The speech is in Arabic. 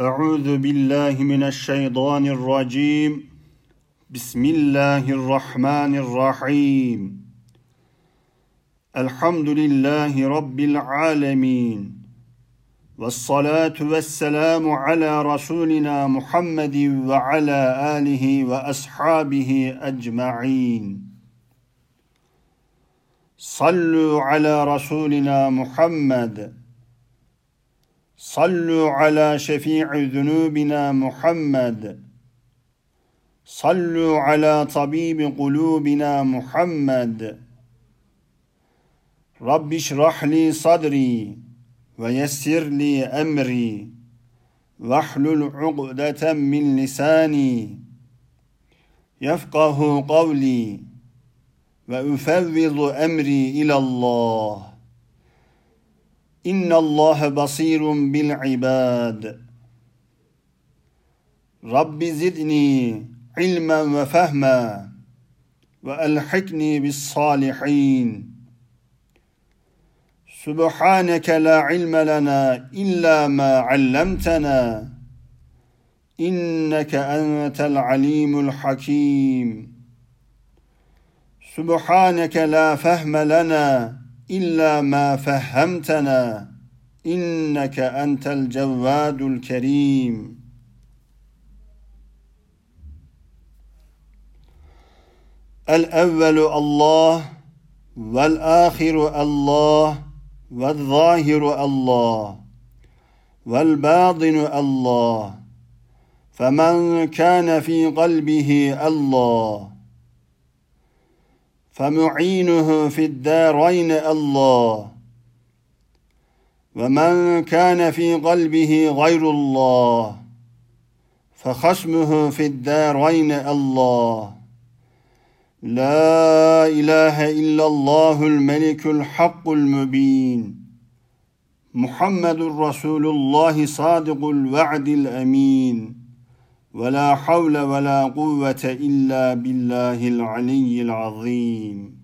أعوذ بالله من الشيطان الرجيم. بسم الله الرحمن الرحيم. الحمد لله رب العالمين. والصلاة والسلام على رسولنا محمد وعلى آله وأصحابه أجمعين. صلوا على رسولنا محمد. صلوا على شفيع ذنوبنا محمد. صلوا على طبيب قلوبنا محمد. رب اشرح لي صدري ويسر لي أمري واحلل عقدة من لساني يفقه قولي وأفوض أمري إلى الله. إن الله بصير بالعباد رب زدني علما وفهما وألحقني بالصالحين سبحانك لا علم لنا إلا ما علمتنا إنك أنت العليم الحكيم سبحانك لا فهم لنا إلا ما فهمتنا إنك أنت الجواد الكريم. الأول الله والآخر الله والظاهر الله والباطن الله. فمن كان في قلبه الله. فمعينه في الدارين الله. ومن كان في قلبه غير الله فخصمه في الدارين الله. لا إله إلا الله الملك الحق المبين. محمد رسول الله صادق الوعد الأمين. ولا حول ولا قوة إلا بالله العلي العظيم